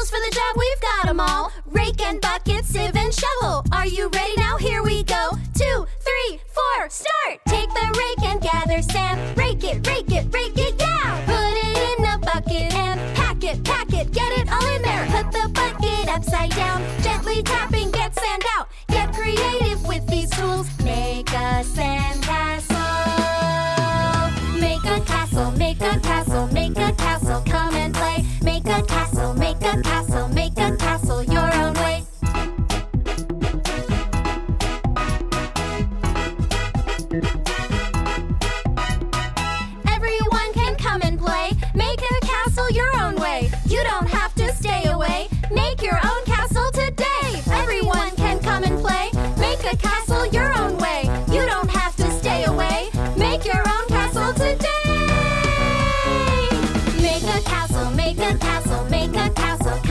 Tools for the job, we've got them all. Rake and bucket, sieve and shovel. Are you ready now? Here we go. Two, three, four, start! Take the rake and gather sand. Rake it, rake it, rake it, yeah! Put it in the bucket and pack it, pack it, get it all in there. Put the bucket upside down. Gently tapping, get sand out. Get creative with these tools. Make a sand castle. Make a castle, make a castle. Everyone can come and play. Make a castle your own way. You don't have to stay away. Make your own castle today. Everyone can come and play. Make a castle your own way. You don't have to stay away. Make your own castle today. Make a castle, make a castle, make a castle.